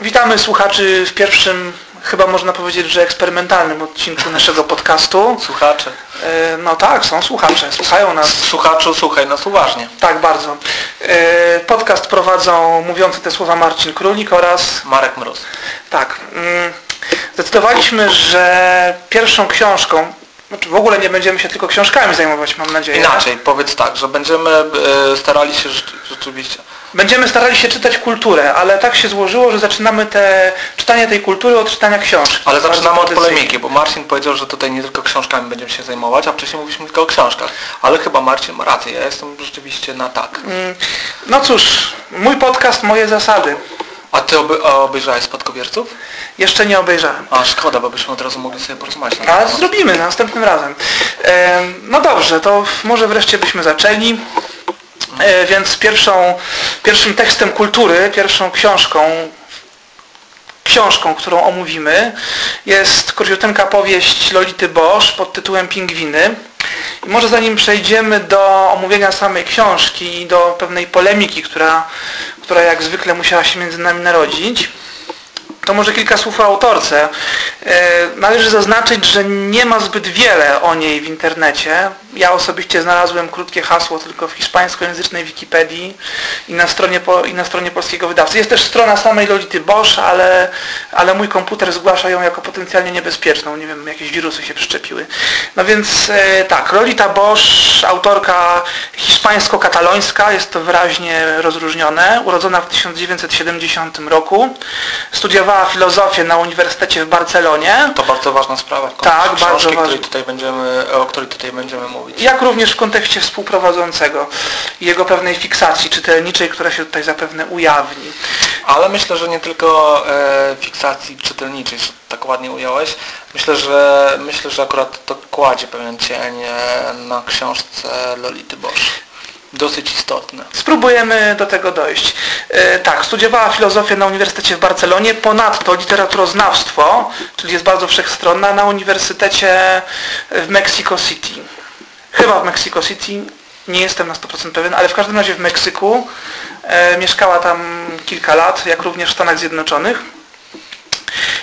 Witamy słuchaczy w pierwszym, chyba można powiedzieć, że eksperymentalnym odcinku naszego podcastu. Słuchacze. E, No tak, są słuchacze, słuchają nas. Słuchaczu, słuchaj nas uważnie. Tak, bardzo. E, Podcast prowadzą mówiący te słowa Marcin Królik oraz... Marek Mróz. Tak. mm, Zdecydowaliśmy, że pierwszą książką, znaczy w ogóle nie będziemy się tylko książkami zajmować, mam nadzieję. Inaczej, powiedz tak, że będziemy e, starali się rzeczy- rzeczywiście. Będziemy starali się czytać kulturę, ale tak się złożyło, że zaczynamy te, czytanie tej kultury od czytania książki. Ale zaczynamy od polemiki, bo Marcin powiedział, że tutaj nie tylko książkami będziemy się zajmować, a wcześniej mówiliśmy tylko o książkach. Ale chyba Marcin ma rację, ja jestem rzeczywiście na tak. Mm, No cóż, mój podcast, moje zasady. A ty oby, obejrzałeś Spadkobierców? Jeszcze nie obejrzałem. A szkoda, bo byśmy od razu mogli sobie porozmawiać na Ale temat. zrobimy następnym razem. Em, No dobrze, to może wreszcie byśmy zaczęli. E, Więc pierwszą, pierwszym tekstem kultury, pierwszą książką, książką, którą omówimy, jest króciuteńka powieść Lolity Bosch pod tytułem Pingwiny. I może zanim przejdziemy do omówienia samej książki i do pewnej polemiki, która, która jak zwykle musiała się między nami narodzić, to może kilka słów o autorce. E, Należy zaznaczyć, że nie ma zbyt wiele o niej w internecie. Ja osobiście znalazłem krótkie hasło tylko w hiszpańskojęzycznej Wikipedii i na stronie, po, i na stronie polskiego wydawcy. Jest też strona samej Lolity Bosch, ale, ale mój komputer zgłasza ją jako potencjalnie niebezpieczną. Nie wiem, jakieś wirusy się przyczepiły. No więc e, tak, Lolita Bosch, autorka hiszpańsko-katalońska, jest to wyraźnie rozróżnione, urodzona w 1970 roku, studiowała filozofię na Uniwersytecie w Barcelonie, To bardzo ważna sprawa. Tak, bardzo książki, której ważna. tutaj będziemy, o której tutaj będziemy mówić. jak również w kontekście współprowadzącego i jego pewnej fiksacji czytelniczej, która się tutaj zapewne ujawni. Ale myślę, że nie tylko e, fiksacji czytelniczej, tak ładnie ująłeś. Myślę, że myślę, że akurat to kładzie pewien cień e, na książce Lolity Bosch. Dosyć istotne. Spróbujemy do tego dojść. E, tak, studiowała filozofię na Uniwersytecie w Barcelonie, ponadto literaturoznawstwo, czyli jest bardzo wszechstronna, na Uniwersytecie w Mexico City. Chyba w Mexico City, nie jestem na 100% pewien, ale w każdym razie w Meksyku. E, mieszkała tam kilka lat, jak również w Stanach Zjednoczonych.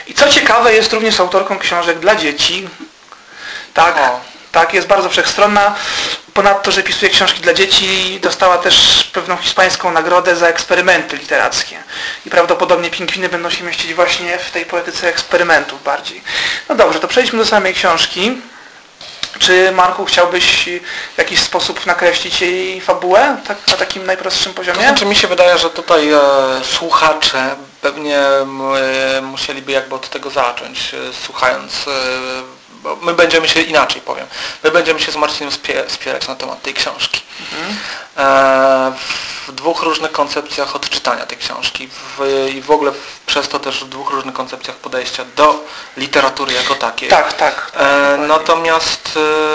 I co ciekawe, jest również autorką książek dla dzieci. Tak, O. tak, jest bardzo wszechstronna. Ponadto, że pisuje książki dla dzieci, dostała też pewną hiszpańską nagrodę za eksperymenty literackie. I prawdopodobnie pingwiny będą się mieścić właśnie w tej poetyce eksperymentów bardziej. No dobrze, to przejdźmy do samej książki. Czy Marku chciałbyś w jakiś sposób nakreślić jej fabułę tak, na takim najprostszym To poziomie? znaczy mi się wydaje, że tutaj e, słuchacze pewnie e, musieliby jakby od tego zacząć, e, słuchając, e, my będziemy się, inaczej powiem, my będziemy się z Marcinem spie, spierać na temat tej książki. E, w dwóch różnych koncepcjach odczytania tej książki w, i w ogóle przez to też w dwóch różnych koncepcjach podejścia do literatury jako takiej. Tak, tak. E, natomiast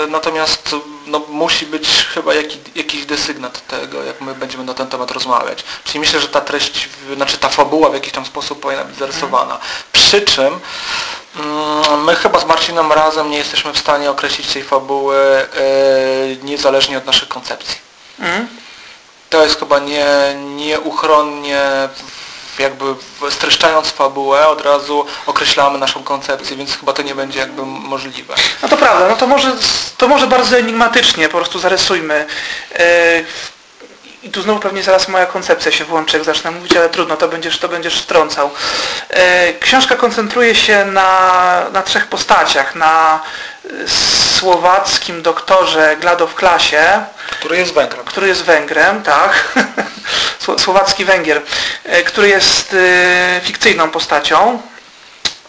e, natomiast no, musi być chyba jaki, jakiś desygnat tego, jak my będziemy na ten temat rozmawiać. Czyli myślę, że ta treść, w- znaczy ta fabuła w jakiś tam sposób powinna być zarysowana. Przy czym my chyba z Marcinem razem nie jesteśmy w stanie określić tej fabuły e, niezależnie od naszych koncepcji. Mhm. To jest chyba nie, nieuchronnie jakby streszczając fabułę od razu określamy naszą koncepcję, więc chyba to nie będzie jakby możliwe. No to prawda, no to może, to może bardzo enigmatycznie po prostu zarysujmy. I tu znowu pewnie zaraz moja koncepcja się włączy, jak zacznę mówić, ale trudno, to będziesz, to będziesz wtrącał. E, Książka koncentruje się na, na trzech postaciach. Na słowackim doktorze Gladow Klasie, Który jest Węgrem. który jest Węgrem, tak, Sło- słowacki Węgier, e, który jest e, fikcyjną postacią.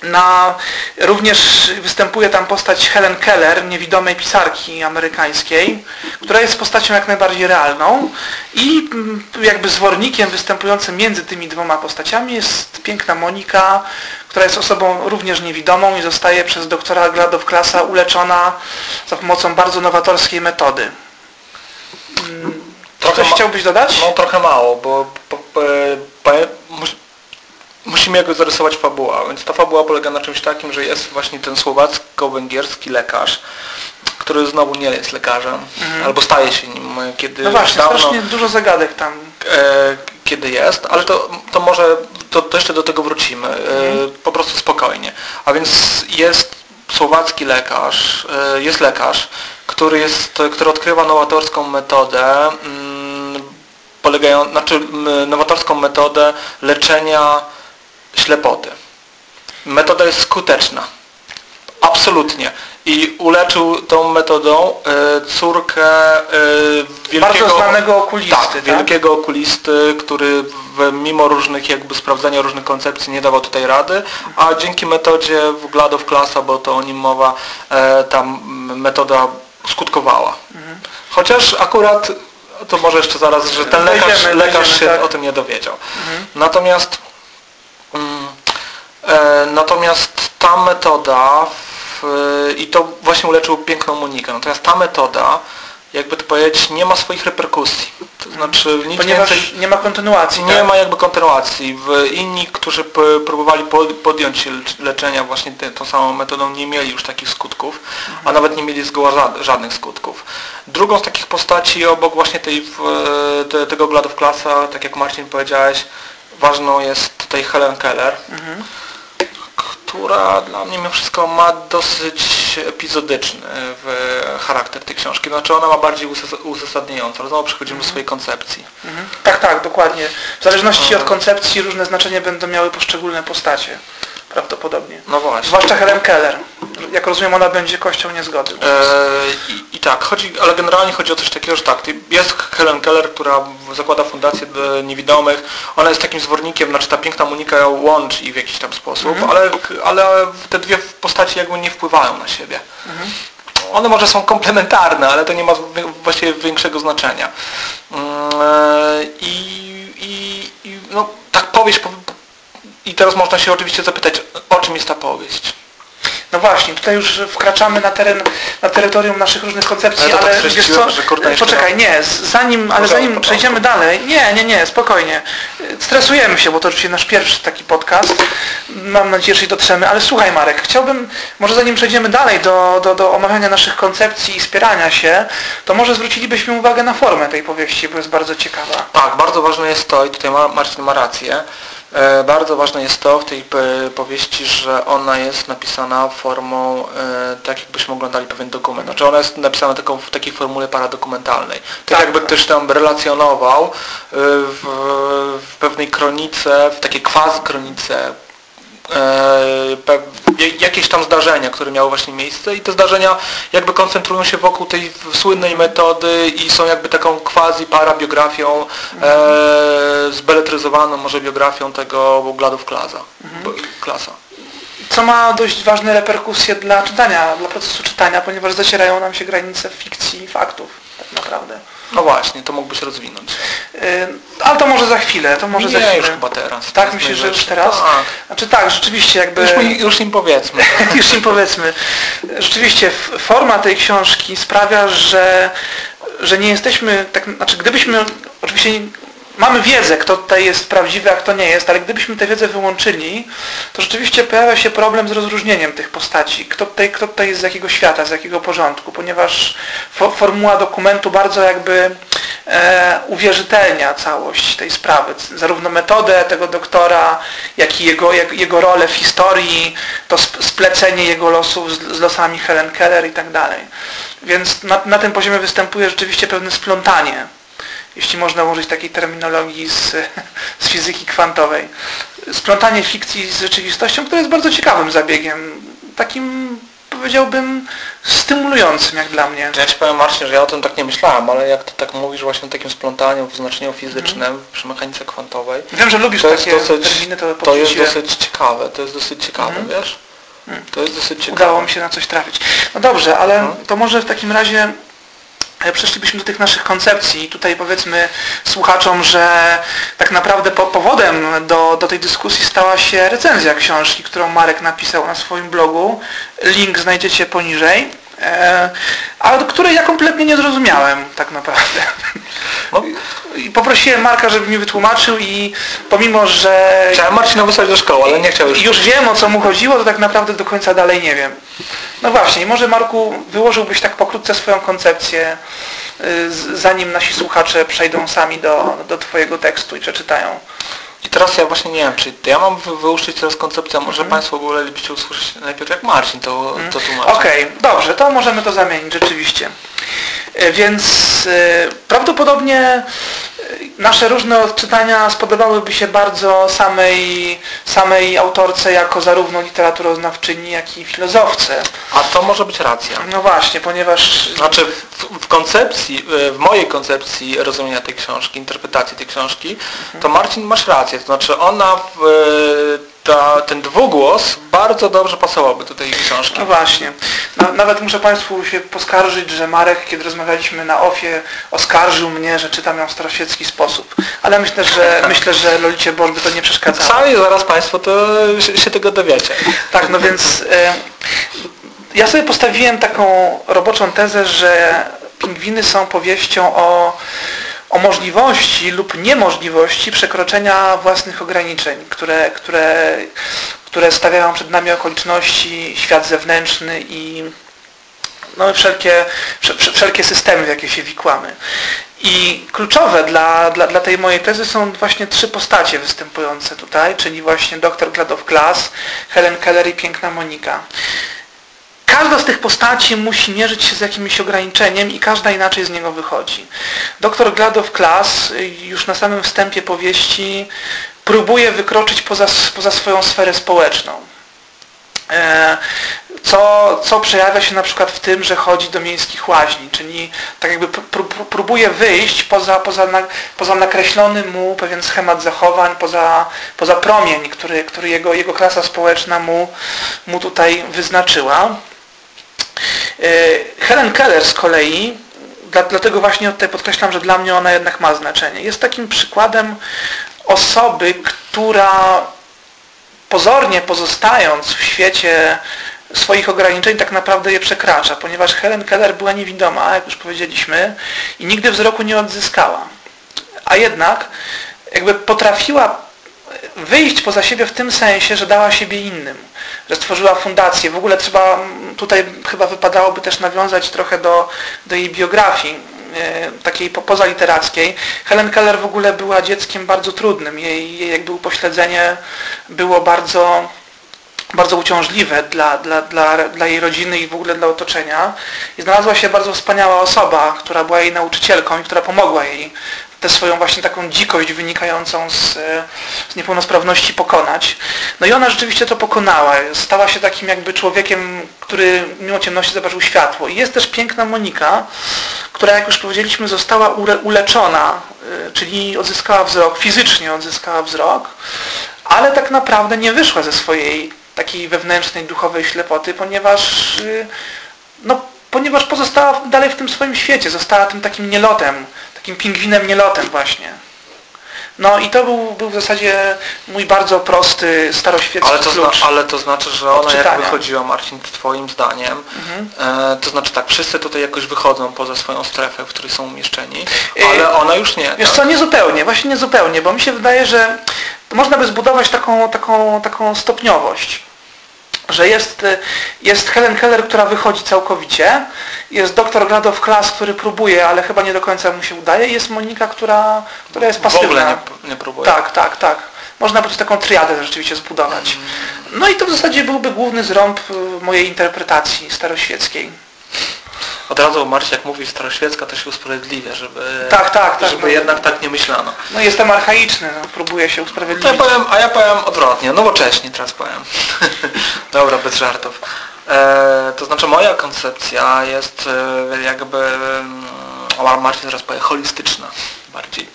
Na, również występuje tam postać Helen Keller, niewidomej pisarki amerykańskiej, która jest postacią jak najbardziej realną i mm, jakby zwornikiem występującym między tymi dwoma postaciami jest piękna Monika, która jest osobą również niewidomą i zostaje przez doktora Gladow Klasa uleczona za pomocą bardzo nowatorskiej metody. Trochę Coś chciałbyś dodać? No trochę mało, bo mus, musimy jakby zarysować fabułę, więc ta fabuła polega na czymś takim, że jest właśnie ten słowacko-węgierski lekarz, który znowu nie jest lekarzem, albo staje się nim, kiedy Mhm. No właśnie, dawno, strasznie dużo zagadek tam. e, kiedy jest, ale to, to może to, to jeszcze do tego wrócimy, mhm. po prostu spokojnie. A więc jest słowacki lekarz, jest lekarz, który, jest, który odkrywa nowatorską metodę, mm, polegają, znaczy nowatorską metodę leczenia ślepoty. Metoda jest skuteczna. Absolutnie. I uleczył tą metodą e, córkę e, wielkiego... Bardzo znanego okulisty, tak? tak? wielkiego okulisty, który mimo różnych jakby sprawdzania różnych koncepcji nie dawał tutaj rady, a dzięki metodzie w Gladow Klasa, bo to o nim mowa, e, ta metoda skutkowała. Mhm. Chociaż akurat, to może jeszcze zaraz, że ten lekarz, lekarz się tak. o tym nie dowiedział. Mhm. Natomiast natomiast ta metoda w, i to właśnie uleczył piękną Monikę. Natomiast ta metoda jakby to powiedzieć, nie ma swoich reperkusji. To znaczy nic Ponieważ więcej, nie ma kontynuacji. Nie tak? ma jakby kontynuacji. Inni, którzy próbowali podjąć leczenia właśnie tą samą metodą, nie mieli już takich skutków, mhm. a nawet nie mieli zgoła żadnych skutków. Drugą z takich postaci obok właśnie tej, te, tego Gladów Klasa, tak jak Marcin powiedziałeś, ważną jest tutaj Helen Keller. Mhm która dla mnie mimo wszystko ma dosyć epizodyczny charakter tej książki. Znaczy ona ma bardziej uzasadniającą. Znowu przechodzimy do swojej koncepcji. Mhm. Tak, tak, dokładnie. W zależności od koncepcji różne znaczenie będą miały poszczególne postacie prawdopodobnie. No właśnie. Zwłaszcza Helen Keller. Jak rozumiem, ona będzie kością niezgody. Eee, i, I tak, chodzi, ale generalnie chodzi o coś takiego, że tak, jest Helen Keller, która zakłada fundację dla niewidomych. Ona jest takim zwornikiem, znaczy ta piękna Monika ją łączy i w jakiś tam sposób, mhm. ale, ale te dwie postaci jakby nie wpływają na siebie. Mhm. One może są komplementarne, ale to nie ma właściwie większego znaczenia. Eee, I, i, i no, tak powieść i teraz można się oczywiście zapytać, o czym jest ta powieść? No właśnie, tutaj już wkraczamy na teren, na terytorium naszych różnych koncepcji, ale, ale tak wiesz co, że poczekaj, nie, zanim, ale zanim przejdziemy dalej, nie, nie, nie, spokojnie. Stresujemy się, bo to oczywiście nasz pierwszy taki podcast. Mam nadzieję, że się dotrzemy, ale słuchaj Marek, chciałbym, może zanim przejdziemy dalej do, do, do omawiania naszych koncepcji i spierania się, to może zwrócilibyśmy uwagę na formę tej powieści, bo jest bardzo ciekawa. Tak, bardzo ważne jest to, i tutaj Marcin ma rację, bardzo ważne jest to w tej powieści, że ona jest napisana formą, e, tak jakbyśmy oglądali pewien dokument. Znaczy ona jest napisana taką, w takiej formule paradokumentalnej. Tak, tak jakby ktoś tam relacjonował e, w, w pewnej kronice, w takiej quasi kronice jakieś tam zdarzenia, które miały właśnie miejsce i te zdarzenia jakby koncentrują się wokół tej słynnej metody i są jakby taką quasi parabiografią e, zbeletryzowaną może biografią tego Gladów Klasa. Mhm. Klasa. Co ma dość ważne reperkusje dla czytania, dla procesu czytania, ponieważ zacierają nam się granice fikcji i faktów tak naprawdę. No właśnie, to mógłbyś rozwinąć. Yy, ale to może za chwilę, to może nie, za chwilę. już chyba teraz. Tak, myślisz, że już teraz? Tak. Znaczy tak, rzeczywiście jakby... Już, już im powiedzmy. już im powiedzmy. Rzeczywiście forma tej książki sprawia, że, że nie jesteśmy, tak, znaczy gdybyśmy, oczywiście mamy wiedzę, kto tutaj jest prawdziwy, a kto nie jest, ale gdybyśmy tę wiedzę wyłączyli, to rzeczywiście pojawia się problem z rozróżnieniem tych postaci. Kto tutaj, kto tutaj jest z jakiego świata, z jakiego porządku, ponieważ formuła dokumentu bardzo jakby e, uwierzytelnia całość tej sprawy. Zarówno metodę tego doktora, jak i jego, jak, jego rolę w historii, to splecenie jego losów z, z losami Helen Keller i tak dalej. Więc na, na tym poziomie występuje rzeczywiście pewne splątanie jeśli można użyć takiej terminologii z, z fizyki kwantowej. Splątanie fikcji z rzeczywistością, które jest bardzo ciekawym zabiegiem. Takim powiedziałbym stymulującym jak dla mnie. Ja Ci powiem Marcin, że ja o tym tak nie myślałem, ale jak Ty tak mówisz właśnie o takim splątaniu w znaczeniu fizycznym mm. przy mechanice kwantowej. Wiem, że lubisz to takie dosyć, terminy, to To jest dosyć ciekawe, to jest dosyć ciekawe, mm. wiesz? Mm. To jest dosyć ciekawe. Udało mi się na coś trafić. No dobrze, ale mhm. to może w takim razie przeszlibyśmy do tych naszych koncepcji. Tutaj powiedzmy słuchaczom, że tak naprawdę powodem do, do tej dyskusji stała się recenzja książki, którą Marek napisał na swoim blogu. Link znajdziecie poniżej. E, ale której ja kompletnie nie zrozumiałem tak naprawdę. No. I poprosiłem Marka, żeby mi wytłumaczył i pomimo, że... Chciałem Marcina wysłać do szkoły, ale nie chciał już. Już wiem o co mu chodziło, to tak naprawdę do końca dalej nie wiem. No właśnie, może Marku wyłożyłbyś tak pokrótce swoją koncepcję, y, zanim nasi słuchacze przejdą sami do, do Twojego tekstu i przeczytają. I teraz ja właśnie nie wiem, czy ja mam wyłuszczyć teraz koncepcję, może mm. Państwo wolelibyście usłyszeć najpierw jak Marcin to, mm. to tłumaczy. Okej, okay, dobrze, to możemy to zamienić rzeczywiście. E, więc e, prawdopodobnie nasze różne odczytania spodobałyby się bardzo samej, samej autorce jako zarówno literaturoznawczyni, jak i filozofce. A to może być racja. No właśnie, ponieważ... Znaczy w, w koncepcji, w mojej koncepcji rozumienia tej książki, interpretacji tej książki, to Marcin masz rację. To znaczy ona w, ta, ten dwugłos bardzo dobrze pasowałby do tej książki. No właśnie. Nawet muszę Państwu się poskarżyć, że Marek, kiedy rozmawialiśmy na OFie, oskarżył mnie, że czytam ją w staroświecki sposób. Ale myślę, że myślę, że Lolicie Boż by to nie przeszkadzało. Sami zaraz Państwo to się tego dowiecie. Tak, no więc e, ja sobie postawiłem taką roboczą tezę, że pingwiny są powieścią o o możliwości lub niemożliwości przekroczenia własnych ograniczeń, które, które, które stawiają przed nami okoliczności, świat zewnętrzny i no, wszelkie, wszelkie systemy, w jakie się wikłamy. I kluczowe dla, dla, dla tej mojej tezy są właśnie trzy postacie występujące tutaj, czyli właśnie dr Gladow Glass, Helen Keller i piękna Monika. Każda z tych postaci musi mierzyć się z jakimś ograniczeniem i każda inaczej z niego wychodzi. Doktor Gladow Klas już na samym wstępie powieści próbuje wykroczyć poza, poza swoją sferę społeczną. E, co, co przejawia się na przykład w tym, że chodzi do miejskich łaźni, czyli tak jakby próbuje wyjść poza, poza, poza nakreślony mu pewien schemat zachowań, poza, poza promień, który, który jego, jego klasa społeczna mu, mu tutaj wyznaczyła. E, Helen Keller z kolei, dlatego właśnie tutaj podkreślam, że dla mnie ona jednak ma znaczenie. Jest takim przykładem osoby, która pozornie pozostając w świecie swoich ograniczeń tak naprawdę je przekracza, ponieważ Helen Keller była niewidoma, jak już powiedzieliśmy, i nigdy wzroku nie odzyskała. A jednak jakby potrafiła wyjść poza siebie w tym sensie, że dała siebie innym, że stworzyła fundację. W ogóle trzeba, tutaj chyba wypadałoby też nawiązać trochę do, do jej biografii, e, takiej pozaliterackiej. Helen Keller w ogóle była dzieckiem bardzo trudnym. Jej, jej jakby upośledzenie było bardzo, bardzo uciążliwe dla, dla, dla, dla jej rodziny i w ogóle dla otoczenia. I znalazła się bardzo wspaniała osoba, która była jej nauczycielką i która pomogła jej tę swoją właśnie taką dzikość wynikającą z, z, niepełnosprawności pokonać. No i ona rzeczywiście to pokonała. Stała się takim jakby człowiekiem, który mimo ciemności zobaczył światło. I jest też piękna Monika, która jak już powiedzieliśmy została uleczona, y, czyli odzyskała wzrok, fizycznie odzyskała wzrok, ale tak naprawdę nie wyszła ze swojej takiej wewnętrznej, duchowej ślepoty, ponieważ y, no, ponieważ pozostała dalej w tym swoim świecie, została tym takim nielotem, takim pingwinem nielotem właśnie. No i to był, był w zasadzie mój bardzo prosty, staroświecki ale to klucz. ale to znaczy, że ona jak wychodziła, Marcin, twoim zdaniem, mhm. e, to znaczy tak, wszyscy tutaj jakoś wychodzą poza swoją strefę, w której są umieszczeni, e, ale ona już nie. Wiesz tak? co, nie zupełnie, właśnie nie zupełnie, bo mi się wydaje, że można by zbudować taką, taką, taką stopniowość że jest, jest Helen Keller, która wychodzi całkowicie, jest doktor Gladow Klas, który próbuje, ale chyba nie do końca mu się udaje, jest Monika, która, która jest pasywna. W ogóle nie, nie próbuje. Tak, tak, tak. Można by tu taką triadę rzeczywiście zbudować. No i to w zasadzie byłby główny zrąb y, mojej interpretacji staroświeckiej od razu Marcin jak mówi staroświecka to się usprawiedliwia, żeby, tak, tak, tak, żeby no, jednak tak nie myślano. No jestem archaiczny, no, próbuję się usprawiedliwić. Ja powiem, a ja powiem odwrotnie, nowocześnie teraz powiem. Dobra, bez żartów. E, to znaczy moja koncepcja jest e, jakby, e, Marcin teraz powie, holistyczna bardziej.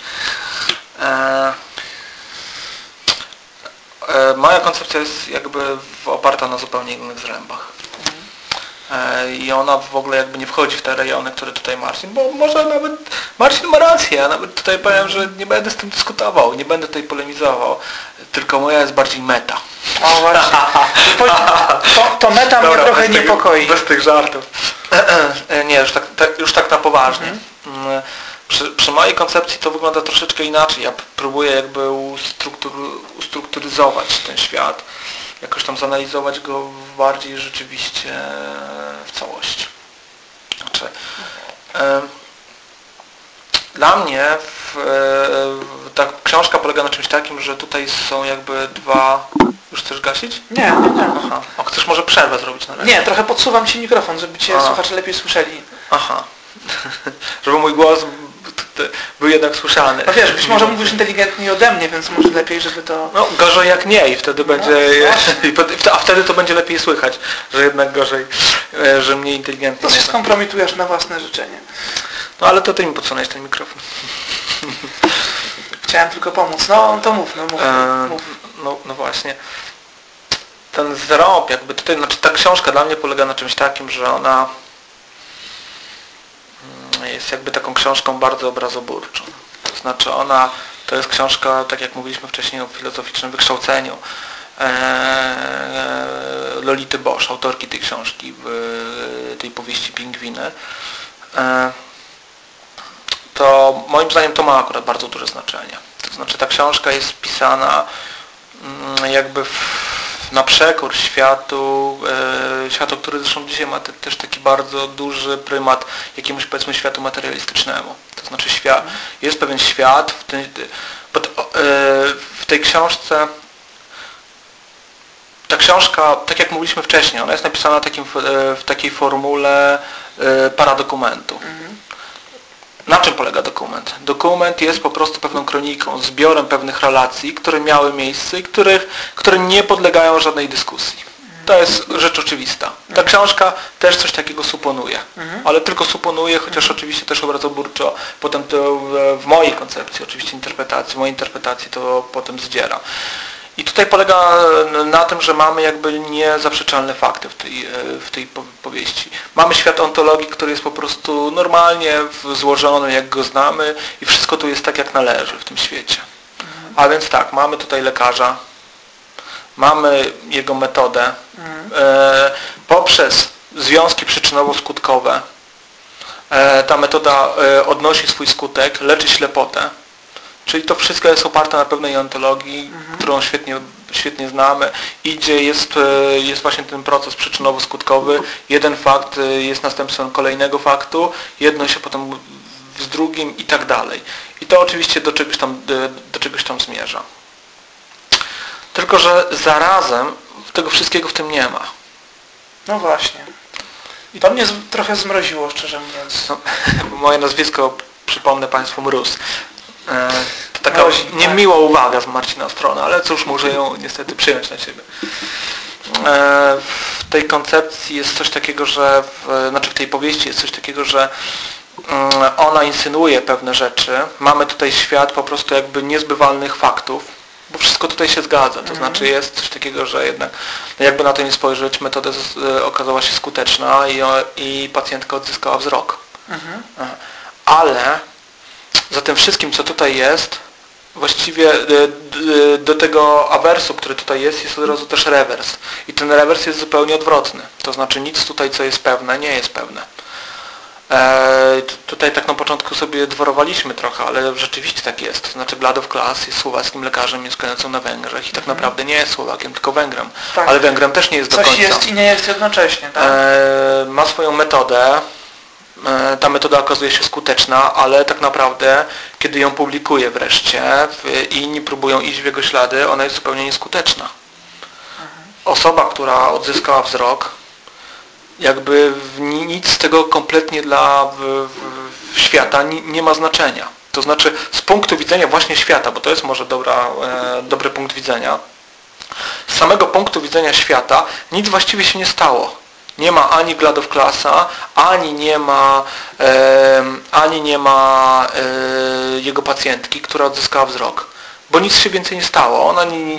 E, e, moja koncepcja jest jakby oparta na zupełnie innych zrębach. E, i ona w ogóle jakby nie wchodzi w te rejony, które tutaj Marcin, bo może nawet Marcin ma rację, ja nawet tutaj powiem, że nie będę z tym dyskutował, nie będę tutaj polemizował, tylko moja jest bardziej meta. O właśnie. To, to meta Dobra, mnie trochę bez niepokoi. Tych, bez tych żartów. nie, już tak, tak, już tak na poważnie. Mm, Przy, przy mojej koncepcji to wygląda troszeczkę inaczej. Ja próbuję jakby ustruktur, ustrukturyzować ten świat, jakoś tam zanalizować go bardziej rzeczywiście w całości. Znaczy, dla mnie w, e, ta książka polega na czymś takim, że tutaj są jakby dwa... Już chcesz gasić? Nie, nie, nie. Aha. O, chcesz może przerwę zrobić na razie? Nie, trochę podsuwam Ci mikrofon, żeby Cię A. słuchacze lepiej słyszeli. Aha. Żeby mój głos był jednak słyszalny. No wiesz, być może mówisz inteligentniej ode mnie, więc może lepiej, żeby to... No gorzej jak nie i wtedy będzie, i pod- a wtedy to będzie lepiej słychać, że jednak gorzej, e, że mniej inteligentnie. To się skompromitujesz na własne życzenie. No ale to ty mi podsunąłeś ten mikrofon. Chciałem tylko pomóc. No to mów, no mów, E, mów. no, no właśnie. Ten wzrok, jakby tutaj, znaczy ta książka dla mnie polega na czymś takim, że ona jest jakby taką książką bardzo obrazoburczą. To znaczy ona, to jest książka, tak jak mówiliśmy wcześniej o filozoficznym wykształceniu e, Lolity Bosch, autorki tej książki, w, tej powieści Pingwiny. E, to moim zdaniem to ma akurat bardzo duże znaczenie. To znaczy ta książka jest pisana mm, jakby w, na przekór światu, e, światu, który zresztą dzisiaj ma te, też taki bardzo duży prymat jakiemuś powiedzmy światu materialistycznemu. To znaczy świat, jest pewien świat, w, e, w tej książce ta książka, tak jak mówiliśmy wcześniej, ona jest napisana takim, w, e, takiej formule e, paradokumentu. Na czym polega dokument? Dokument jest po prostu pewną kroniką, zbiorem pewnych relacji, które miały miejsce i których, które nie podlegają żadnej dyskusji. To jest rzecz oczywista. Ta książka też coś takiego suponuje, ale tylko suponuje, chociaż oczywiście też obrazoburczo, potem to w mojej koncepcji, oczywiście interpretacji, w mojej interpretacji to potem zdziera. I tutaj polega na tym, że mamy jakby niezaprzeczalne fakty w tej, e, w tej po- powieści. Mamy świat ontologii, który jest po prostu normalnie złożony, jak go znamy i wszystko tu jest tak, jak należy w tym świecie. A więc tak, mamy tutaj lekarza, mamy jego metodę, e, poprzez związki przyczynowo-skutkowe e, ta metoda e, odnosi swój skutek, leczy ślepotę. Czyli to wszystko jest oparte na pewnej ontologii, którą świetnie, świetnie znamy. Idzie, jest, e, jest właśnie ten proces przyczynowo-skutkowy. Jeden fakt e, jest następstwem kolejnego faktu, jedno się potem z drugim i tak dalej. I to oczywiście do czegoś tam, do, do czegoś tam zmierza. Tylko, że zarazem tego wszystkiego w tym nie ma. No właśnie. I to mnie trochę zmroziło, szczerze mówiąc. No, moje nazwisko, przypomnę Państwu, Mróz. E, taka Mrozi, tak. niemiła uwaga z Marcina strony, ale cóż, muszę ją niestety przyjąć na siebie. E, w tej koncepcji jest coś takiego, że, w, znaczy w tej powieści jest coś takiego, że mm, ona insynuuje pewne rzeczy. Mamy tutaj świat po prostu jakby niezbywalnych faktów, bo wszystko tutaj się zgadza. To znaczy jest coś takiego, że jednak no jakby na to nie spojrzeć, metoda e, okazała się skuteczna i, i pacjentka odzyskała wzrok. Mhm. Aha. Ale za tym wszystkim, co tutaj jest, właściwie e, d- do tego awersu, który tutaj jest, jest od razu też rewers. I ten rewers jest zupełnie odwrotny. To znaczy nic tutaj, co jest pewne, nie jest pewne. E, tutaj tak na początku sobie dworowaliśmy trochę, ale rzeczywiście tak jest. To znaczy Gladow Klas jest słowackim lekarzem mieszkającym na Węgrzech i tak naprawdę nie jest Słowakiem, tylko Węgrem. Tak. Ale Węgrem też nie jest do Coś końca. jest i nie jest jednocześnie, tak? E, ma swoją metodę. E, Ta metoda okazuje się skuteczna, ale tak naprawdę, kiedy ją publikuje wreszcie i inni próbują iść w jego ślady, ona jest zupełnie nieskuteczna. Osoba, która odzyskała wzrok, jakby nic z tego kompletnie dla świata nie, nie ma znaczenia. To znaczy z punktu widzenia właśnie świata, bo to jest może dobra, e, dobry punkt widzenia, z samego punktu widzenia świata nic właściwie się nie stało. Nie ma ani Gladow Klasa, ani nie ma, em, ani nie ma e, jego pacjentki, która odzyskała wzrok. Bo nic się więcej nie stało. Ona nie,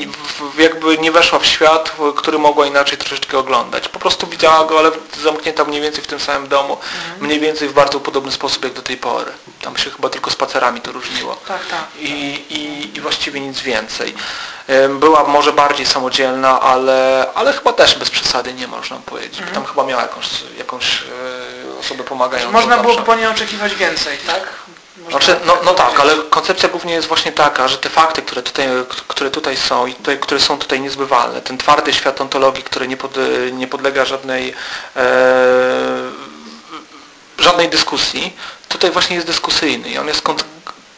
jakby nie weszła w świat, który mogła inaczej troszeczkę oglądać. Po prostu widziała go, ale zamknięta mniej więcej w tym samym domu, mniej więcej w bardzo podobny sposób jak do tej pory. Tam się chyba tylko spacerami to różniło Tak, tak. i, i, i właściwie nic więcej. Była może bardziej samodzielna, ale, ale chyba też bez przesady nie można powiedzieć. Tam chyba miała jakąś, jakąś e, osoby pomagają. Można byłoby po niej oczekiwać więcej, tak? Znaczy, no, no tak, ale koncepcja głównie jest właśnie taka, że te fakty, które tutaj, które tutaj są i tutaj, które są tutaj niezbywalne, ten twardy świat ontologii, który nie, pod, nie podlega żadnej e, żadnej dyskusji, tutaj właśnie jest dyskusyjny i on jest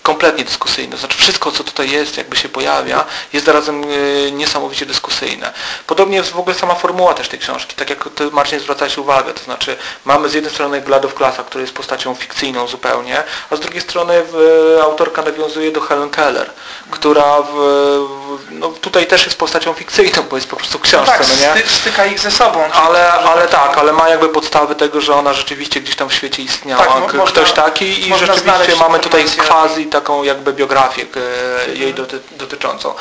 kompletnie dyskusyjne. Znaczy wszystko, co tutaj jest, jakby się pojawia, jest zarazem e, niesamowicie dyskusyjne. Podobnie jest w ogóle sama formuła też tej książki, tak jak Ty Marcin zwracałeś uwagę, to znaczy mamy z jednej strony Gladów Klasa, który jest postacią fikcyjną zupełnie, a z drugiej strony w, autorka nawiązuje do Helen Keller, która w, no, tutaj też jest postacią fikcyjną, bo jest po prostu książką, no, tak, no nie? styka ich ze sobą. Ale, ale tak, ale ma jakby podstawy tego, że ona rzeczywiście gdzieś tam w świecie istniała, tak, ktoś można, taki i rzeczywiście mamy tutaj quasi taką jakby biografię e, jej doty, dotyczącą.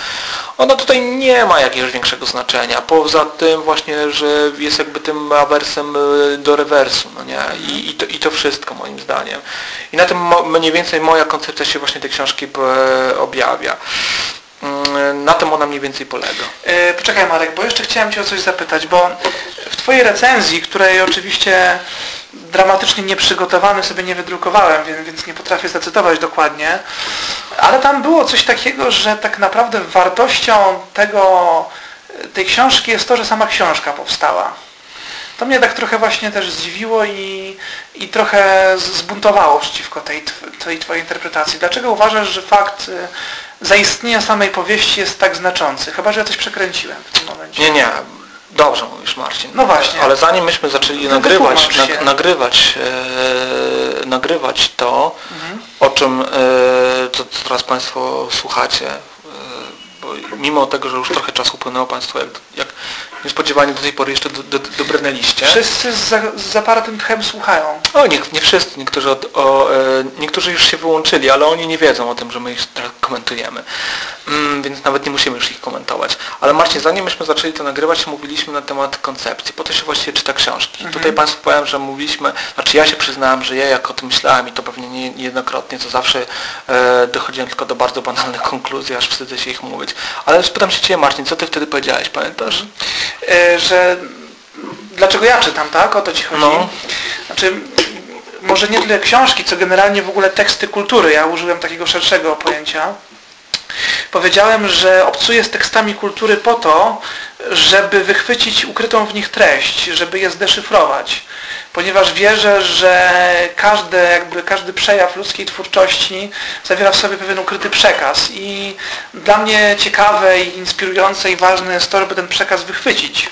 Ona tutaj nie ma jakiegoś większego znaczenia, poza tym właśnie, że jest jakby tym awersem e, do rewersu, no nie? I, i, to, i to wszystko moim zdaniem. I na tym mniej więcej moja koncepcja się właśnie tej książki e, objawia. Mm, na tym ona mniej więcej polega. Poczekaj Marek, bo jeszcze chciałem Cię o coś zapytać, bo w Twojej recenzji, której oczywiście dramatycznie nieprzygotowany sobie nie wydrukowałem, więc nie potrafię zacytować dokładnie, ale tam było coś takiego, że tak naprawdę wartością tego, tej książki jest to, że sama książka powstała. To mnie tak trochę właśnie też zdziwiło i, i trochę zbuntowało przeciwko tej, tej Twojej interpretacji. Dlaczego uważasz, że fakt y, zaistnienia samej powieści jest tak znaczący? Chyba, że ja coś przekręciłem w tym momencie. Nie, nie. Dobrze mówisz Marcin. No właśnie. Ale zanim myśmy zaczęli no nagrywać, nagrywać, e, nagrywać to, mhm. o czym e, co teraz Państwo słuchacie, e, bo mimo tego, że już trochę czasu upłynęło Państwo, jak, jak niespodziewanie do tej pory jeszcze do, do, dobrnęliście. Wszyscy z, za, z zapartym tchem słuchają. O, nie, nie wszyscy, niektórzy, o, e, niektórzy już się wyłączyli, ale oni nie wiedzą o tym, że my ich komentujemy. Mm, więc nawet nie musimy już ich komentować. Ale Marcin, zanim myśmy zaczęli to nagrywać, mówiliśmy na temat koncepcji. Po to się właściwie czyta książki. Mhm. Tutaj Państwu powiem, że mówiliśmy, znaczy ja się przyznałem, że ja jak o tym myślałem i to pewnie nie, niejednokrotnie, to zawsze e, dochodziłem tylko do bardzo banalnych konkluzji, aż wstydzę się ich mówić. Ale spytam się Ciebie Marcin, co Ty wtedy powiedziałeś, pamiętasz? E, że dlaczego ja czytam, tak? O to Ci chodzi. No. Znaczy, może nie tyle książki, co generalnie w ogóle teksty kultury. Ja użyłem takiego szerszego pojęcia. Powiedziałem, że obcuję z tekstami kultury po to, żeby wychwycić ukrytą w nich treść, żeby je zdeszyfrować. Ponieważ wierzę, że każdy, jakby każdy przejaw ludzkiej twórczości zawiera w sobie pewien ukryty przekaz. I dla mnie ciekawe i inspirujące i ważne jest to, żeby ten przekaz wychwycić.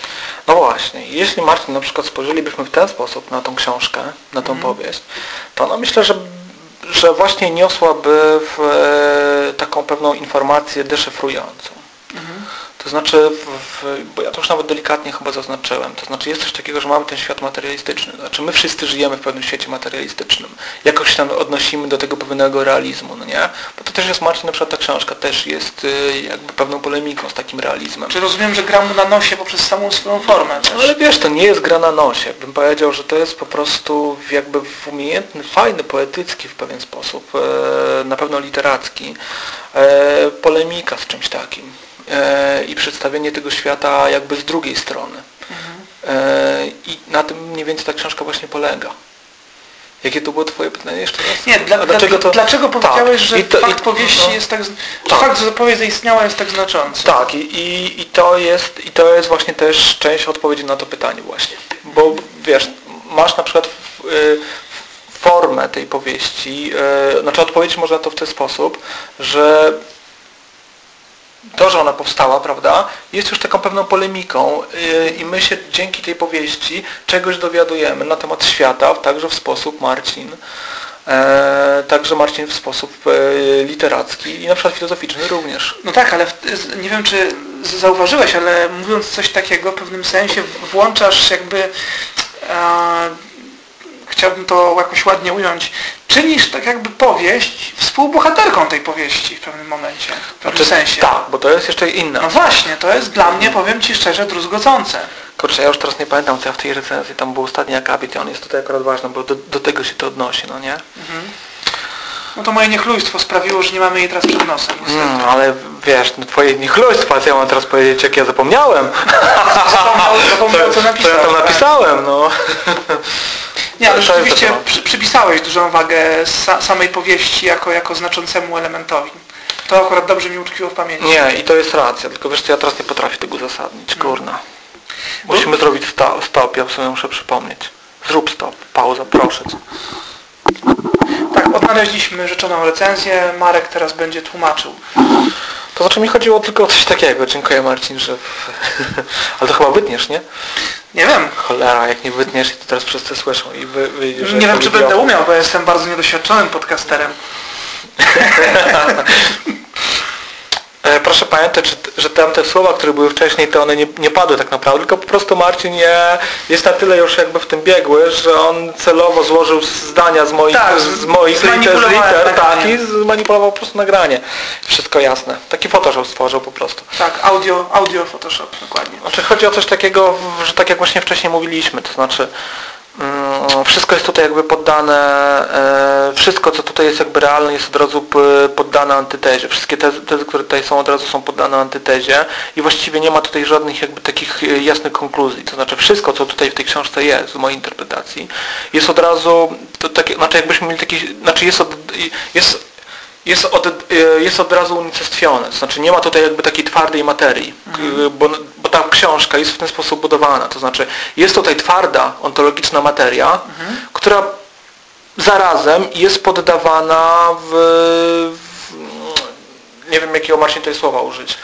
No właśnie, jeśli Marcin na przykład spojrzelibyśmy w ten sposób na tą książkę, na tą mm. powieść, to no myślę, że że właśnie niosłaby w, e, taką pewną informację deszyfrującą. To znaczy, w, bo ja to już nawet delikatnie chyba zaznaczyłem, to znaczy jest coś takiego, że mamy ten świat materialistyczny. Znaczy my wszyscy żyjemy w pewnym świecie materialistycznym. Jakoś się tam odnosimy do tego pewnego realizmu, no nie? Bo to też jest, Marcin, na przykład ta książka też jest y, jakby pewną polemiką z takim realizmem. Czy rozumiem, że gra mu na nosie poprzez samą swoją formę też. Ale wiesz, to nie jest gra na nosie. Bym powiedział, że to jest po prostu jakby umiejętny, fajny, poetycki w pewien sposób, e, na pewno literacki, e, polemika z czymś takim. I przedstawienie tego świata jakby z drugiej strony. Mhm. I na tym mniej więcej ta książka właśnie polega. Jakie to było Twoje pytanie jeszcze raz? Nie, dla, dlaczego, to... dlaczego powiedziałeś, tak. że to, fakt i, powieści no, jest tak, tak. fakt, że powieść zaistniała jest tak znaczący? Tak, i, i, i, to jest, i to jest właśnie też część odpowiedzi na to pytanie właśnie. Bo wiesz, masz na przykład y, formę tej powieści, y, znaczy odpowiedzieć można to w ten sposób, że to, że ona powstała, prawda, jest już taką pewną polemiką yy, i my się dzięki tej powieści czegoś dowiadujemy na temat świata, także w sposób Marcin, e, także Marcin w sposób e, literacki i na przykład filozoficzny również. No tak, ale nie wiem czy zauważyłeś, ale mówiąc coś takiego w pewnym sensie włączasz jakby chciałbym to jakoś ładnie ująć, czynisz tak jakby powieść współbohaterką tej powieści w pewnym momencie, w pewnym znaczy, sensie. Tak, bo to jest jeszcze inne. No właśnie, to jest dla mnie, powiem Ci szczerze, druzgocące. Kurczę, ja już teraz nie pamiętam, co ja w tej recenzji, tam był ostatni akapit i on jest tutaj akurat ważny, bo do, do tego się to odnosi, no nie? Mhm. No to moje niechlujstwo sprawiło, że nie mamy jej teraz przed nosem. Mm, ale wiesz, no twoje niechlujstwo, a ja mam teraz powiedzieć, jak ja zapomniałem. Zapomniał, zapomniał co napisał. Co ja tam napisałem, no. Nie, ale rzeczywiście przy, przypisałeś dużą wagę sa, samej powieści jako, jako znaczącemu elementowi. To akurat dobrze mi utkwiło w pamięci. Nie, i to jest racja, tylko wiesz co, ja teraz nie potrafię tego uzasadnić, kurna. Musimy zrobić sta- stop, ja sobie muszę przypomnieć. Zrób stop, pauza, proszę cię. Tak, odnaleźliśmy rzeczoną recenzję, Marek teraz będzie tłumaczył. To znaczy mi chodziło tylko o coś takiego, dziękuję Marcin, że... Ale to chyba wytniesz, nie? Nie wiem, Cholera, jak nie wytniesz i to teraz wszyscy słyszą i wy, wyjdzie, że nie wiem czy będę umiał, bo jestem bardzo niedoświadczonym podcasterem. E, Proszę pamiętać, że, że tamte słowa, które były wcześniej, to one nie, nie padły tak naprawdę, tylko po prostu Marcin je, jest na tyle już jakby w tym biegły, że on celowo złożył zdania z moich, Tak, z, z moich liter, z liter tak, i zmanipulował po prostu nagranie. Wszystko jasne. Taki Photoshop stworzył po prostu. Tak, audio, audio Photoshop, dokładnie. Znaczy chodzi o coś takiego, że tak jak właśnie wcześniej mówiliśmy, to znaczy wszystko jest tutaj jakby poddane, e, wszystko co tutaj jest jakby realne jest od razu poddane antytezie. Wszystkie tezy, tezy, które tutaj są od razu są poddane antytezie i właściwie nie ma tutaj żadnych jakby takich e, jasnych konkluzji. To znaczy wszystko co tutaj w tej książce jest, z mojej interpretacji, jest od razu, to takie, znaczy jakbyśmy mieli taki, znaczy jest od, jest jest od, e, jest od razu unicestwione, to znaczy nie ma tutaj jakby takiej twardej materii, k- bo, bo ta książka jest w ten sposób budowana, to znaczy jest tutaj twarda, ontologiczna materia, która zarazem jest poddawana w, w nie wiem jakiego Marcin tutaj słowa użyć.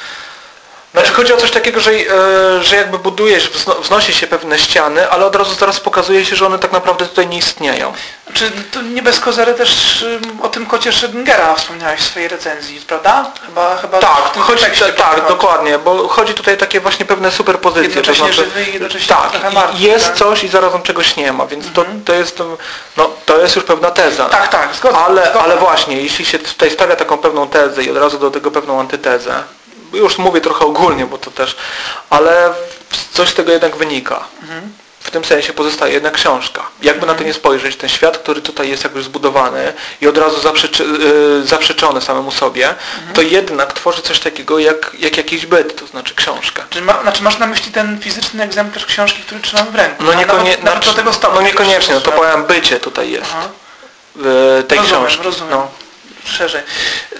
Znaczy chodzi o coś takiego, że, e, że jakby budujesz, wzno- wznosi się pewne ściany, ale od razu zaraz pokazuje się, że one tak naprawdę tutaj nie istnieją. Czy to nie bez kozery też o tym kocie Schrödingera wspomniałeś w swojej recenzji, prawda? Chyba, chyba Tak, chodzi, tak, podchodzi. dokładnie, bo chodzi tutaj takie właśnie pewne superpozycje. Jednocześnie żywy i jednocześnie tak, martwy, jest tak? coś i zarazem czegoś nie ma, więc to, to jest no, to jest już pewna teza. Tak, tak, zgodzę. Ale, ale właśnie, jeśli się tutaj stawia taką pewną tezę i od razu do tego pewną antytezę, już mówię trochę ogólnie, bo to też, ale coś z tego jednak wynika. Mhm. W tym sensie pozostaje jednak książka. Jakby na to nie spojrzeć, ten świat, który tutaj jest jakby zbudowany i od razu zaprzeczy, yy, zaprzeczony samemu sobie, Mhm. to jednak tworzy coś takiego jak, jak jakiś byt, to znaczy książkę. Czy ma, znaczy masz na myśli ten fizyczny egzemplarz książki, który trzymam w ręku? No, A niekonie, nawet, nawet do tego stopnia. no niekoniecznie, no to Aha. powiem bycie tutaj jest. Aha. W tej Rozumiem, książce. rozumiem. No. Szerzej.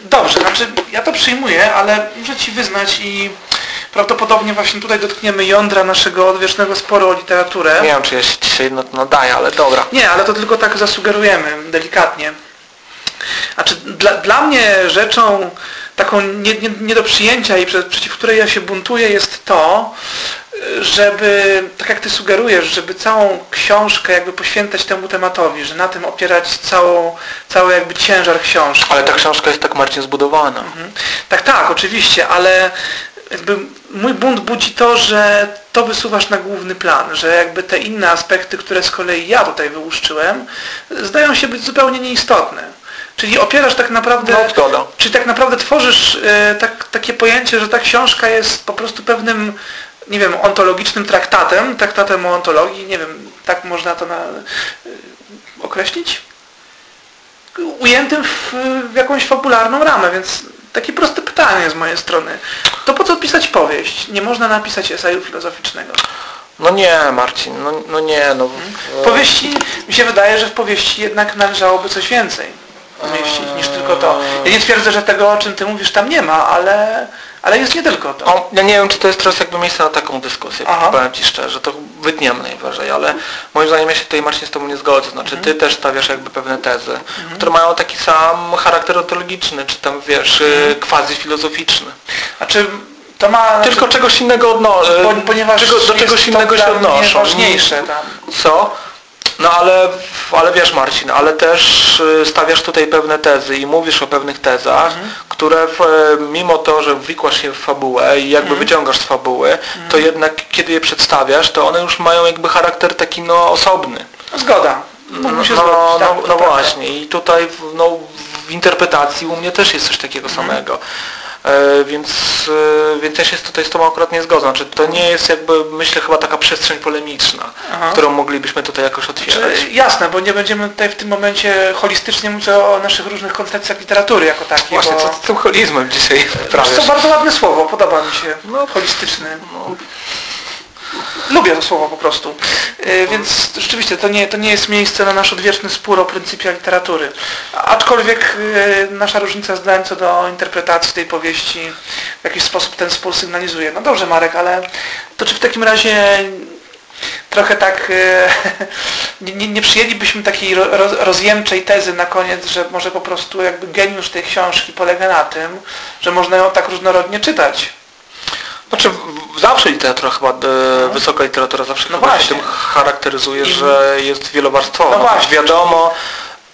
Dobrze, znaczy ja to przyjmuję, ale muszę Ci wyznać i prawdopodobnie właśnie tutaj dotkniemy jądra naszego odwiecznego sporu o literaturę. Nie wiem, czy ja się dzisiaj no- nadaję, ale dobra. Nie, ale to tylko tak zasugerujemy, delikatnie. Znaczy, dla, dla mnie rzeczą taką nie, nie, nie do przyjęcia i prze, przeciw której ja się buntuję jest to, żeby, tak jak Ty sugerujesz, żeby całą książkę jakby poświęcać temu tematowi, że na tym opierać całą, cały jakby ciężar książki. Ale ta książka jest tak Marcin zbudowana. Mhm. Tak, tak, oczywiście, ale jakby mój bunt budzi to, że to wysuwasz na główny plan, że jakby te inne aspekty, które z kolei ja tutaj wyłuszczyłem, zdają się być zupełnie nieistotne. Czyli opierasz tak naprawdę, No, czyli tak naprawdę tworzysz e, tak, takie pojęcie, że ta książka jest po prostu pewnym, nie wiem, ontologicznym traktatem, traktatem o ontologii, nie wiem, tak można to na, e, określić? ujętym w, w jakąś fabularną ramę, więc takie proste pytanie z mojej strony. To po co pisać powieść? Nie można napisać esaju filozoficznego. No nie, Marcin, no, no nie, no. W powieści, mi się wydaje, że w powieści jednak należałoby coś więcej umieścić tylko to. Ja nie twierdzę, że tego, o czym ty mówisz, tam nie ma, ale, ale jest nie tylko to. O, ja nie wiem, czy to jest teraz jakby miejsce na taką dyskusję, Aha. powiem Ci szczerze, to wytniemy najwyżej, ale moim zdaniem ja się tutaj Marcin z Tobą nie zgodzę, znaczy Mhm. Ty też stawiasz jakby pewne tezy, które mają taki sam charakter ontologiczny, czy tam wiesz, Mhm. y, quasi filozoficzny. Znaczy, to ma... Tylko czegoś innego odnoszą, po, ponieważ czego, do czegoś innego się odnoszą. ważniejsze tam. Co? No ale, ale wiesz Marcin, ale też y, stawiasz tutaj pewne tezy i mówisz o pewnych tezach, które w, e, mimo to, że wikłasz się w fabułę i jakby wyciągasz z fabuły, to jednak kiedy je przedstawiasz, to one już mają jakby charakter taki no osobny. Zgoda. No, no, zgodzić, no, tak, no właśnie i tutaj no, w interpretacji u mnie też jest coś takiego samego. E, więc, e, więc ja się tutaj z Tobą akurat nie zgodzę. Znaczy, to nie jest jakby, myślę, chyba taka przestrzeń polemiczna, Aha. którą moglibyśmy tutaj jakoś otwierać. Czy, jasne, bo nie będziemy tutaj w tym momencie holistycznie mówić o naszych różnych koncepcjach literatury jako takiej, Właśnie, bo... co z tym holizmem dzisiaj co, bardzo ładne słowo, podoba mi się. No. Holistyczny. No, Lubię to słowo po prostu. E, więc rzeczywiście to nie, to nie jest miejsce na nasz odwieczny spór o pryncypia literatury. Aczkolwiek e, nasza różnica zdań co do interpretacji tej powieści w jakiś sposób ten spór sygnalizuje. No dobrze Marek, ale to czy w takim razie trochę tak e, nie, nie przyjęlibyśmy takiej rozjemczej tezy na koniec, że może po prostu jakby geniusz tej książki polega na tym, że można ją tak różnorodnie czytać. Znaczy zawsze literatura chyba, no. wysoka literatura zawsze no chyba się tym charakteryzuje, I... że jest wielowarstwowa. No właśnie. Wiadomo,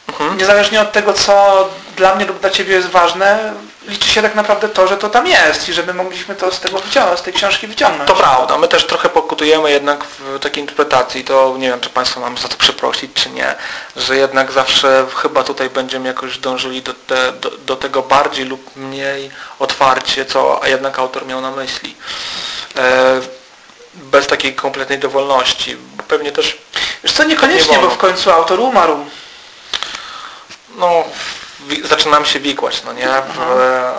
Mhm. Niezależnie od tego, co dla mnie lub dla Ciebie jest ważne, liczy się tak naprawdę to, że to tam jest i żeby mogliśmy to z tego wyciągnąć, z tej książki wyciągnąć. To prawda, my też trochę pokutujemy jednak w takiej interpretacji, to nie wiem, czy Państwo nam za to przeprosić, czy nie, że jednak zawsze chyba tutaj będziemy jakoś dążyli do, te, do, do tego bardziej lub mniej otwarcie, co jednak autor miał na myśli. E, bez takiej kompletnej dowolności. Pewnie też... Wiesz co, niekoniecznie, nie bo w końcu autor umarł no, zaczynam się wikłać, no nie?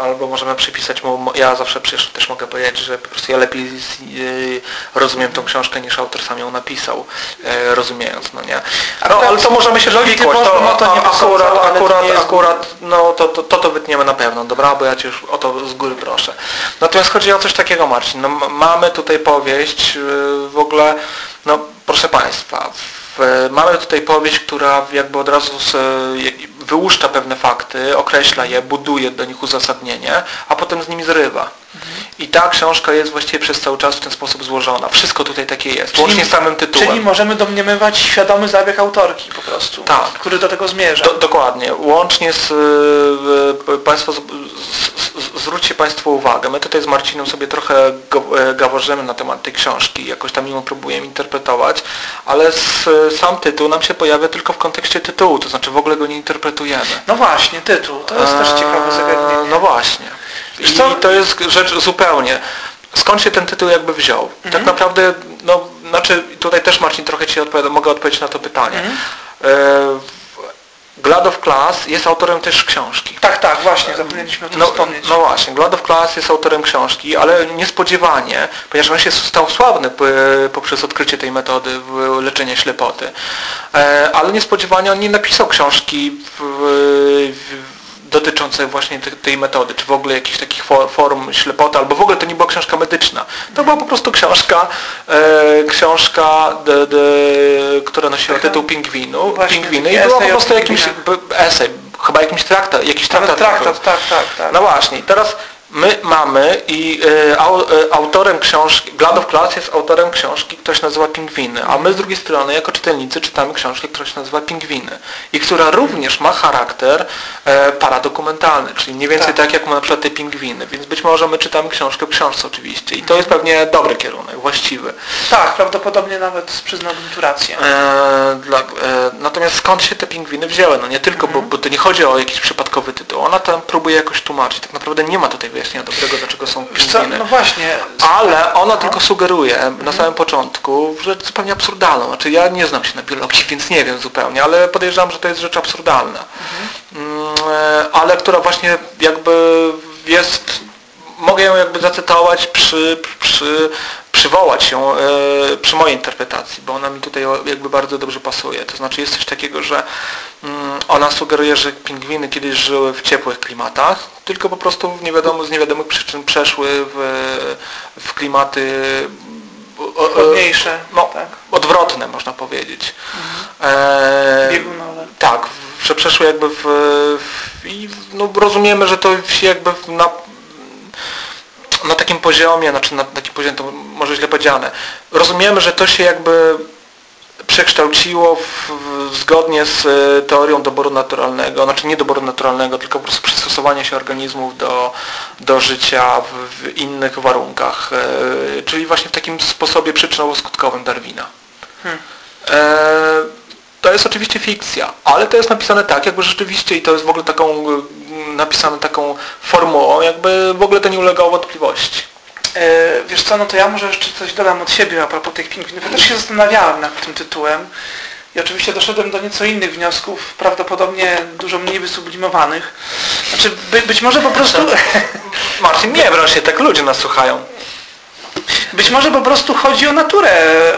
Albo możemy przypisać mu, ja zawsze przecież też mogę powiedzieć, że po prostu ja lepiej y, rozumiem tą książkę niż autor sam ją napisał, e, rozumiejąc, no nie? No, ale to możemy się wikłać, to, no, to nie akurat, akurat, akurat, no to, to, to, to wytniemy na pewno, dobra? Bo ja Cię już o to z góry proszę. Natomiast chodzi o coś takiego, Marcin, no mamy tutaj powieść, y, w ogóle, no proszę Państwa, mamy tutaj powieść, która jakby od razu z, wyłuszcza pewne fakty, określa je, buduje do nich uzasadnienie, a potem z nimi zrywa. I ta książka jest właściwie przez cały czas w ten sposób złożona. Wszystko tutaj takie jest, czyli, łącznie z samym tytułem. Czyli możemy domniemywać świadomy zabieg autorki po prostu, tak. który do tego zmierza. Do, dokładnie. Łącznie z, y, Państwo, z, z, zwróćcie Państwo uwagę, my tutaj z Marcinem sobie trochę e, gaworzymy na temat tej książki, jakoś tam ją próbujemy interpretować, ale sam tytuł nam się pojawia tylko w kontekście tytułu, to znaczy w ogóle go nie interpretujemy. No właśnie, tytuł, to jest też ciekawe zagadnienie. No właśnie. I to jest rzecz zupełnie. Skąd się ten tytuł jakby wziął? Tak mhm. Tak naprawdę, no, znaczy tutaj też Marcin trochę Ci odpowiada, mogę odpowiedzieć na to pytanie. Mhm. E, Glad of Class jest autorem też książki. Tak, tak, właśnie, zapomnieliśmy o tym no, wspomnieć. No właśnie, Glad of Class jest autorem książki, ale niespodziewanie, ponieważ on się stał sławny poprzez odkrycie tej metody leczenia ślepoty. E, ale niespodziewanie on nie napisał książki w, w dotyczące właśnie tej metody, czy w ogóle jakichś takich form ślepoty, albo w ogóle to nie była książka medyczna. To była po prostu książka, e, książka, de, de, która nosiła tytuł Pingwinu, właśnie, Pingwiny i była po prostu jakimś esej, chyba jakimś traktat, jakiś traktat. traktat tak, tak, tak. No właśnie, teraz my mamy i e, e, autorem książki, Blood of Class jest autorem książki, się nazywa Pingwiny, a my z drugiej strony jako czytelnicy czytamy książkę, która się nazywa Pingwiny i która również ma charakter e, paradokumentalny, czyli mniej więcej tak. tak, jak ma na przykład te pingwiny, więc być może my czytamy książkę w książce oczywiście i to jest pewnie dobry kierunek, właściwy. Tak, prawdopodobnie nawet przyznałbym tu rację. E, dla, e, natomiast skąd się te pingwiny wzięły? No nie tylko, bo, bo to nie chodzi o jakiś przypadkowy tytuł, ona tam próbuje jakoś tłumaczyć, tak naprawdę nie ma tutaj wyjaśnienia dobrego, dlaczego są pingwiny. No właśnie. Ale ona tylko sugeruje na samym początku rzecz zupełnie absurdalną. Znaczy ja nie znam się na biologii, więc nie wiem zupełnie, ale podejrzewam, że to jest rzecz absurdalna. Mm, e, ale która właśnie jakby jest mogę ją jakby zacytować przy, przy przywołać ją e, przy mojej interpretacji, bo ona mi tutaj jakby bardzo dobrze pasuje. To znaczy jest coś takiego, że mm, ona sugeruje, że pingwiny kiedyś żyły w ciepłych klimatach, tylko po prostu nie wiadomo, z niewiadomych przyczyn przeszły w, w klimaty chłodniejsze, no, tak. odwrotne można powiedzieć. Mhm. E, Biegunowe. Tak, że przeszły jakby w, w i no, rozumiemy, że to się jakby na na takim poziomie, znaczy na takim poziomie, to może źle powiedziane, rozumiemy, że to się jakby przekształciło w, w, zgodnie z e, teorią doboru naturalnego, znaczy nie doboru naturalnego, tylko po prostu przystosowania się organizmów do, do życia w, w innych warunkach, e, czyli właśnie w takim sposobie przyczynowo-skutkowym Darwina. Hmm. E, to jest oczywiście fikcja, ale to jest napisane tak, jakby rzeczywiście i to jest w ogóle taką napisane taką formułą, jakby w ogóle to nie ulegało wątpliwości. E, wiesz co, no to ja może jeszcze coś dodam od siebie a propos tych pingwinów. Ja też się zastanawiałem nad tym tytułem i oczywiście doszedłem do nieco innych wniosków, prawdopodobnie dużo mniej wysublimowanych. Znaczy, by, być może po prostu... Marcin, nie broń się, tak ludzie nas słuchają. Być może po prostu chodzi o naturę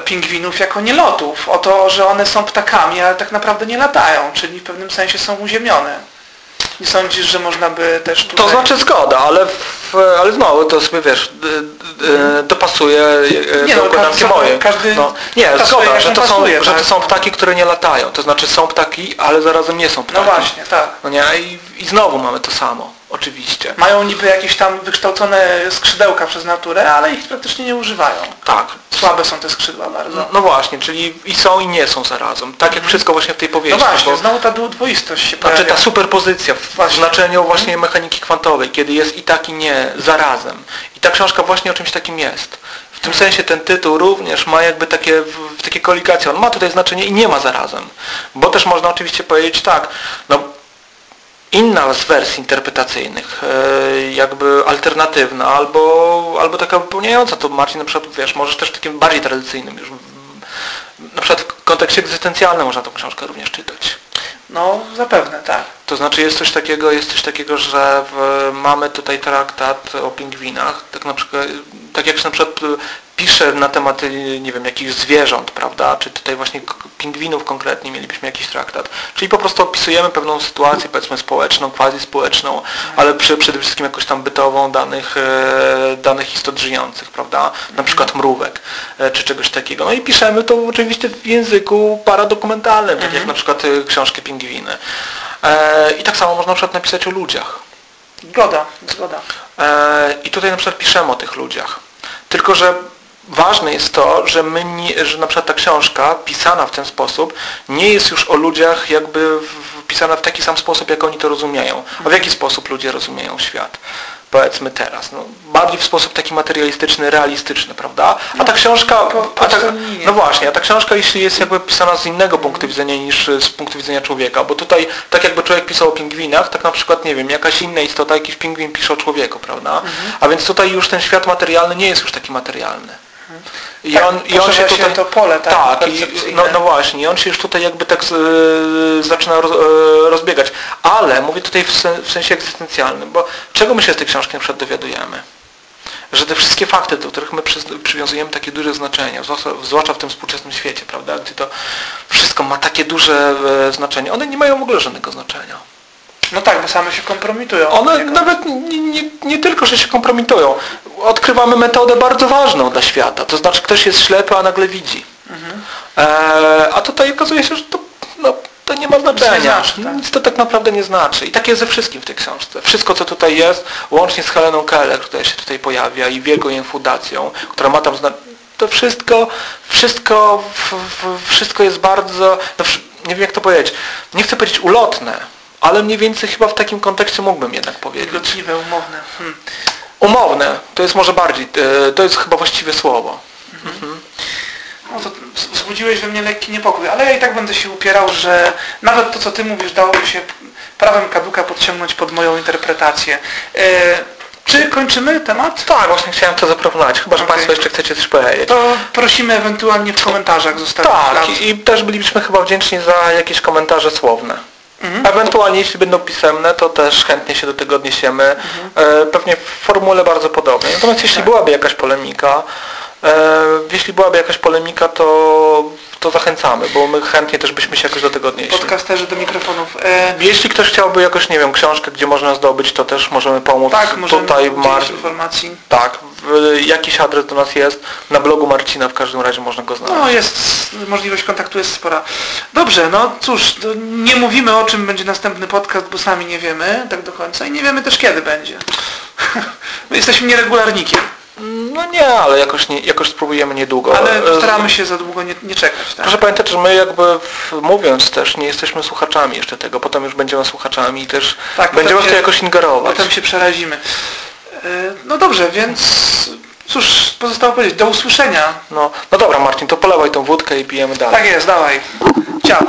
pingwinów jako nielotów, o to, że one są ptakami, ale tak naprawdę nie latają, czyli w pewnym sensie są uziemione. Nie sądzisz, że można by też tutaj... To znaczy zgoda, ale, w, ale znowu to sobie wiesz, dopasuje y, Nie do no, układanki mojej. każdy no, nie, zgoda, że to, są, pasuje, że to tak. są ptaki, które nie latają. To znaczy są ptaki, ale zarazem nie są No ptaki. właśnie, tak. No nie, i, i znowu mamy to samo, oczywiście. Mają niby jakieś tam wykształcone skrzydełka przez naturę, ale ich praktycznie nie używają. Tak. Słabe są te skrzydła bardzo. No właśnie, czyli i są i nie są zarazem. Tak jak wszystko właśnie w tej No powieści. właśnie, bo- znowu ta dwoistość się Znaczy pojawia. ta superpozycja w Właśnie. znaczeniu właśnie mechaniki kwantowej, kiedy jest i tak i nie, zarazem. I ta książka właśnie o czymś takim jest. W tym sensie ten tytuł również ma jakby takie, w- takie koligacje. On ma tutaj znaczenie i nie ma zarazem. Bo też można oczywiście powiedzieć tak, no inna z wersji interpretacyjnych, e, jakby alternatywna albo, albo taka wypełniająca, to Marcin na przykład, wiesz, możesz też takim bardziej tradycyjnym już, na przykład w kontekście egzystencjalnym można tą książkę również czytać. No zapewne, tak. To znaczy jest coś takiego, jest coś takiego, że w, mamy tutaj traktat o pingwinach, tak na przykład, tak jak się na przykład pisze na temat, nie wiem, jakichś zwierząt, prawda, czy tutaj właśnie pingwinów konkretnie mielibyśmy jakiś traktat. Czyli po prostu opisujemy pewną sytuację, powiedzmy społeczną, quasi społeczną, ale przy, przede wszystkim jakoś tam bytową danych, e, danych istot żyjących, prawda, na przykład mrówek, e, czy czegoś takiego. No i piszemy to oczywiście w języku paradokumentalnym, tak jak na przykład y, książkę Pingwiny. E, I tak samo można na przykład napisać o ludziach. Zgoda, zgoda. E, I tutaj na przykład piszemy o tych ludziach. Tylko, że ważne jest to, że, my nie, że na przykład ta książka pisana w ten sposób nie jest już o ludziach jakby pisana w taki sam sposób, jak oni to rozumieją. A w jaki sposób ludzie rozumieją świat? Powiedzmy teraz. No, bardziej w sposób taki materialistyczny, realistyczny, prawda? A ta książka, po- po a ta, no właśnie, a ta książka jeśli jest jakby pisana z innego punktu widzenia niż z punktu widzenia człowieka, bo tutaj tak jakby człowiek pisał o pingwinach, tak na przykład, nie wiem, jakaś inna istota, jakiś pingwin pisze o człowieku, prawda? Mhm. A więc tutaj już ten świat materialny nie jest już taki materialny. I Tak, on, i on się tutaj, to pole, tak, tak i, no, no właśnie, i on się już tutaj jakby tak z, zaczyna roz, e, rozbiegać. Ale mówię tutaj w, sen, w sensie egzystencjalnym, bo czego my się z tej książki na przykład dowiadujemy? Że te wszystkie fakty, do których my przy, przywiązujemy takie duże znaczenie, zwłaszcza, zwłaszcza w tym współczesnym świecie, prawda, gdzie to wszystko ma takie duże e, znaczenie, one nie mają w ogóle żadnego znaczenia. No tak, bo same się kompromitują. One nawet nie, nie, nie tylko, że się kompromitują. Odkrywamy metodę bardzo ważną dla świata. To znaczy ktoś jest ślepy, a nagle widzi. E, a tutaj okazuje się, że to, no, to nie ma znaczenia. znaczy, tak. Nic to tak naprawdę nie znaczy. I tak jest ze wszystkim w tej książce. Wszystko, co tutaj jest, łącznie z Heleną Keller, która się tutaj pojawia i wielką jej fundacją, która ma tam to wszystko, wszystko, w, w, wszystko jest bardzo, no, nie wiem jak to powiedzieć, nie chcę powiedzieć ulotne, ale mniej więcej chyba w takim kontekście mógłbym jednak powiedzieć. Migotliwe, umowne. Hmm. Umowne, to jest może bardziej, e, to jest chyba właściwe słowo. No to wz- wzbudziłeś we mnie lekki niepokój, ale ja i tak będę się upierał, że nawet to, co ty mówisz, dałoby się prawem kaduka podciągnąć pod moją interpretację. E, czy kończymy temat? Tak, właśnie chciałem to zaproponować, chyba że Okej. Państwo jeszcze chcecie coś powiedzieć. To prosimy ewentualnie w komentarzach zostawić Tak, i, i też bylibyśmy chyba wdzięczni za jakieś komentarze słowne. Mhm. Ewentualnie jeśli będą pisemne, to też chętnie się do tego odniesiemy. E, pewnie w formule bardzo podobnej. Natomiast jeśli byłaby jakaś polemika, e, jeśli byłaby jakaś polemika, to, to zachęcamy, bo my chętnie też byśmy się jakoś do tego odnieśli. Podcasterzy do mikrofonów. E, Jeśli ktoś chciałby jakoś, nie wiem, książkę, gdzie można zdobyć, to też możemy pomóc. tak, możemy Tutaj Mar- informacji. Tak, jakiś adres do nas jest. Na blogu Marcina w każdym razie można go znaleźć. No jest, możliwość kontaktu jest spora. Dobrze, no cóż, nie mówimy o czym będzie następny podcast, bo sami nie wiemy tak do końca i nie wiemy też kiedy będzie. My jesteśmy nieregularnikiem, No nie, ale jakoś, nie, jakoś spróbujemy niedługo. ale E, staramy się za długo nie, nie czekać. Tak? Proszę pamiętać, że my jakby mówiąc też nie jesteśmy słuchaczami jeszcze tego, potem już będziemy słuchaczami i też Tak, będziemy w to jakoś ingerować. Potem się przerazimy. E, No dobrze, więc cóż, pozostało powiedzieć, do usłyszenia. No, no dobra Marcin, to polewaj tą wódkę i pijemy dalej. Tak jest, dawaj. Ciao.